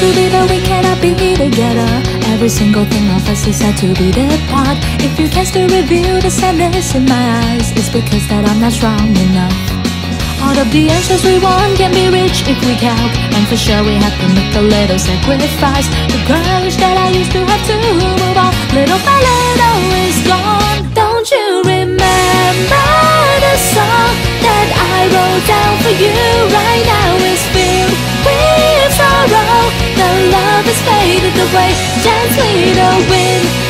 be, but we cannot be together. Every single thing of us is said to be the part. If you can still reveal the sadness in my eyes, it's because that I'm not strong enough. All of the answers we want can be reached if we count And for sure we have to make a little sacrifice The courage that I used to have to move on Little by little is gone has faded away Gently the wind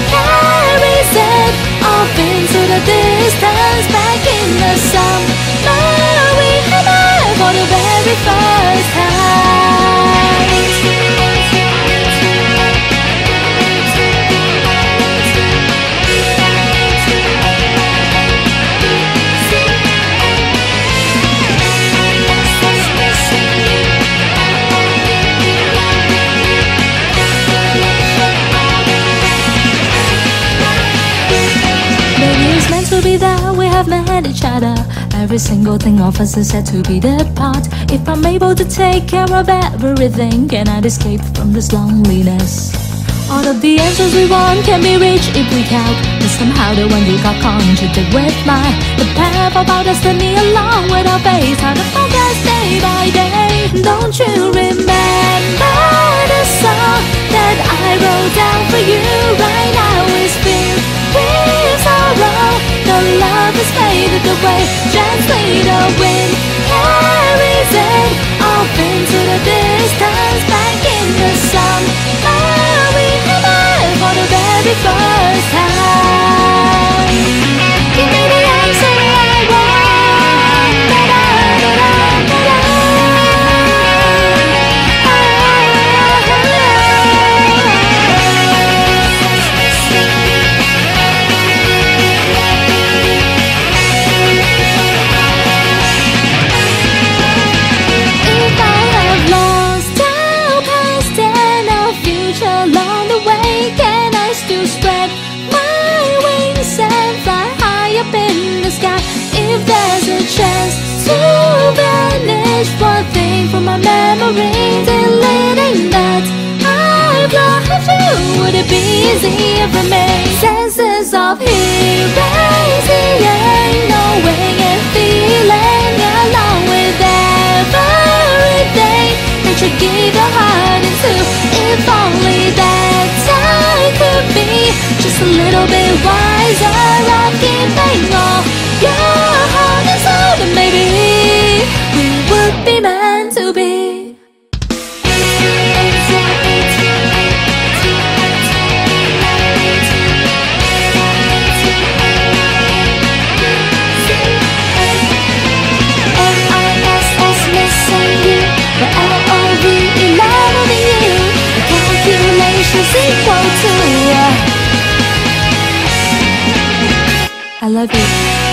to be that we have met each other. Every single thing of us is said to be the part. If I'm able to take care of everything, can I escape from this loneliness? All of the answers we want can be reached if we count. But somehow the one you got conjured with mine. The path of our destiny along with our face. How to focus day by day. Don't you remember faded be easier for me? Senses of erasing, knowing and feeling along with everything that you gave your heart into. If only that I could be just a little bit wiser I love you